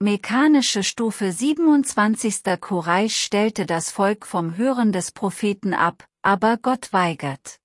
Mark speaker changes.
Speaker 1: Mechanische Stufe 27. Koreisch stellte das Volk vom Hören des Propheten ab, aber Gott weigert.